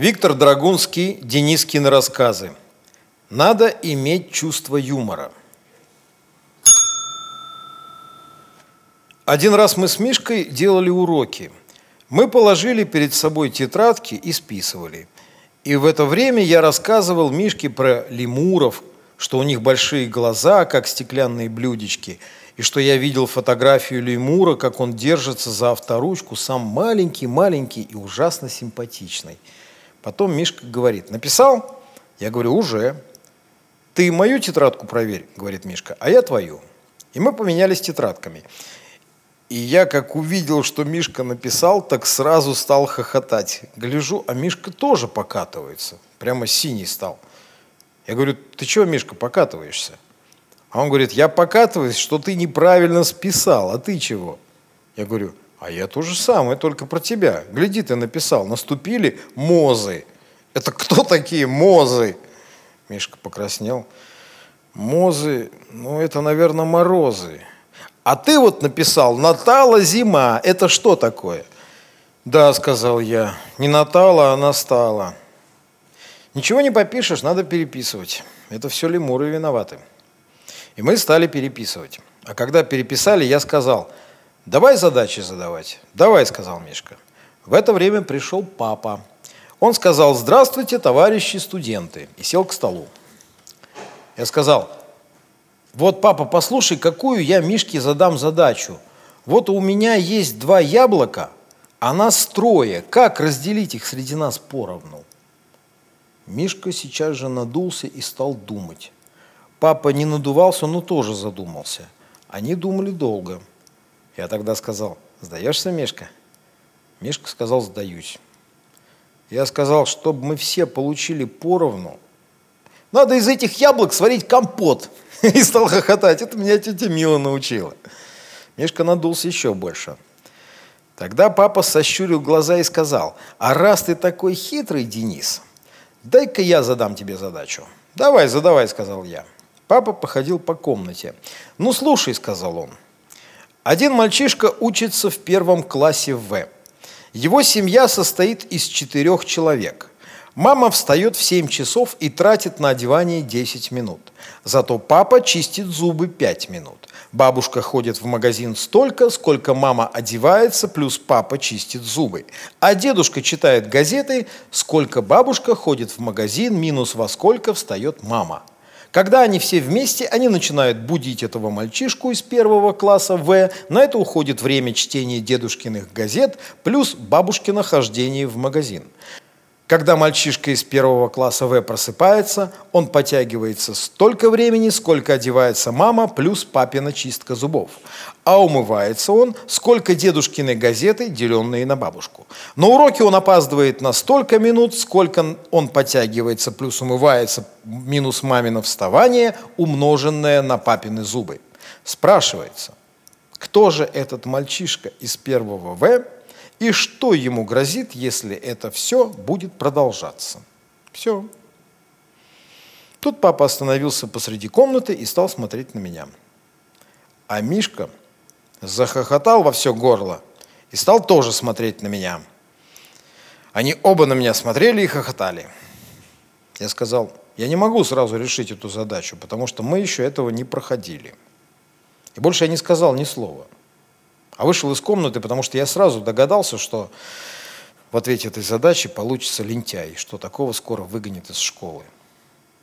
Виктор Драгунский, Денискины рассказы. Надо иметь чувство юмора. Один раз мы с Мишкой делали уроки. Мы положили перед собой тетрадки и списывали. И в это время я рассказывал Мишке про лемуров, что у них большие глаза, как стеклянные блюдечки – и что я видел фотографию лемура, как он держится за авторучку, сам маленький-маленький и ужасно симпатичный. Потом Мишка говорит, написал? Я говорю, уже. Ты мою тетрадку проверь, говорит Мишка, а я твою. И мы поменялись тетрадками. И я как увидел, что Мишка написал, так сразу стал хохотать. Гляжу, а Мишка тоже покатывается. Прямо синий стал. Я говорю, ты чего, Мишка, покатываешься? А он говорит, я покатываюсь, что ты неправильно списал, а ты чего? Я говорю, а я то же самое, только про тебя. Гляди, ты написал, наступили мозы. Это кто такие мозы? Мишка покраснел. Мозы, ну это, наверное, морозы. А ты вот написал, Натала зима. Это что такое? Да, сказал я, не Натала, а настала. Ничего не попишешь, надо переписывать. Это все лемуры виноваты. И мы стали переписывать. А когда переписали, я сказал, давай задачи задавать. Давай, сказал Мишка. В это время пришел папа. Он сказал, здравствуйте, товарищи студенты, и сел к столу. Я сказал, вот, папа, послушай, какую я Мишке задам задачу. Вот у меня есть два яблока, а нас трое. Как разделить их среди нас поровну? Мишка сейчас же надулся и стал думать. Папа не надувался, но тоже задумался. Они думали долго. Я тогда сказал, сдаешься, Мишка? Мишка сказал, сдаюсь. Я сказал, чтобы мы все получили поровну, надо из этих яблок сварить компот. И стал хохотать. Это меня тетя Мила научила. Мишка надулся еще больше. Тогда папа сощурил глаза и сказал, а раз ты такой хитрый, Денис, дай-ка я задам тебе задачу. Давай, задавай, сказал я. Папа походил по комнате. «Ну, слушай», — сказал он. «Один мальчишка учится в первом классе В. Его семья состоит из четырех человек. Мама встает в 7 часов и тратит на одевание 10 минут. Зато папа чистит зубы 5 минут. Бабушка ходит в магазин столько, сколько мама одевается, плюс папа чистит зубы. А дедушка читает газеты, сколько бабушка ходит в магазин, минус во сколько встает мама. Когда они все вместе, они начинают будить этого мальчишку из первого класса В. На это уходит время чтения дедушкиных газет плюс бабушкино хождение в магазин. Когда мальчишка из первого класса В просыпается, он потягивается столько времени, сколько одевается мама, плюс папина чистка зубов. А умывается он, сколько дедушкины газеты, деленные на бабушку. На уроке он опаздывает на столько минут, сколько он потягивается, плюс умывается, минус мамино вставание, умноженное на папины зубы. Спрашивается, кто же этот мальчишка из первого В, и что ему грозит, если это все будет продолжаться. Все. Тут папа остановился посреди комнаты и стал смотреть на меня. А Мишка захохотал во все горло и стал тоже смотреть на меня. Они оба на меня смотрели и хохотали. Я сказал, я не могу сразу решить эту задачу, потому что мы еще этого не проходили. И больше я не сказал ни слова – а вышел из комнаты, потому что я сразу догадался, что в ответе этой задачи получится лентяй, что такого скоро выгонят из школы.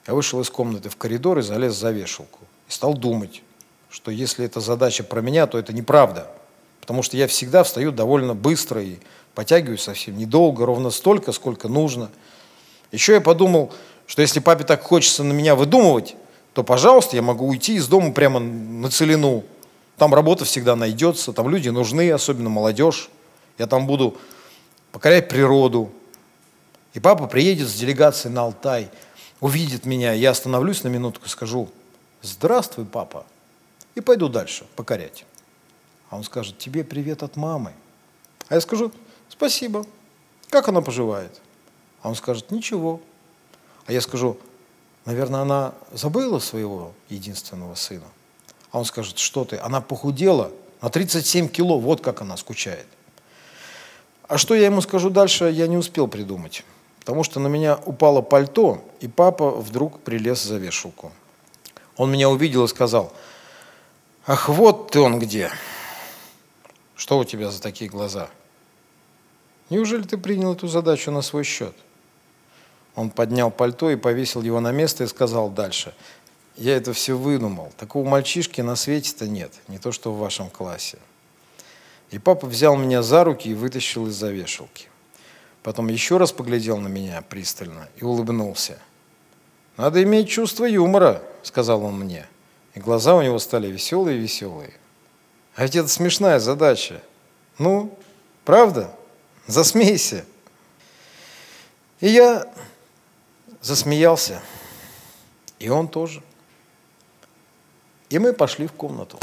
Я вышел из комнаты в коридор и залез за вешалку. И стал думать, что если эта задача про меня, то это неправда. Потому что я всегда встаю довольно быстро и потягиваюсь совсем недолго, ровно столько, сколько нужно. Еще я подумал, что если папе так хочется на меня выдумывать, то, пожалуйста, я могу уйти из дома прямо на целину, там работа всегда найдется, там люди нужны, особенно молодежь. Я там буду покорять природу. И папа приедет с делегацией на Алтай, увидит меня, я остановлюсь на минутку и скажу, здравствуй, папа, и пойду дальше покорять. А он скажет, тебе привет от мамы. А я скажу, спасибо, как она поживает? А он скажет, ничего. А я скажу, наверное, она забыла своего единственного сына. Он скажет, что ты, она похудела на 37 кило, вот как она скучает. А что я ему скажу дальше, я не успел придумать. потому что на меня упало пальто, и папа вдруг прилез за вешалку. Он меня увидел и сказал, ах, вот ты он где. Что у тебя за такие глаза? Неужели ты принял эту задачу на свой счет? Он поднял пальто и повесил его на место и сказал дальше. Я это все выдумал. Такого мальчишки на свете-то нет, не то что в вашем классе. И папа взял меня за руки и вытащил из-за вешалки. Потом еще раз поглядел на меня пристально и улыбнулся. «Надо иметь чувство юмора», — сказал он мне. И глаза у него стали веселые-веселые. А ведь это смешная задача. Ну, правда? Засмейся. И я засмеялся. И он тоже. И мы пошли в комнату.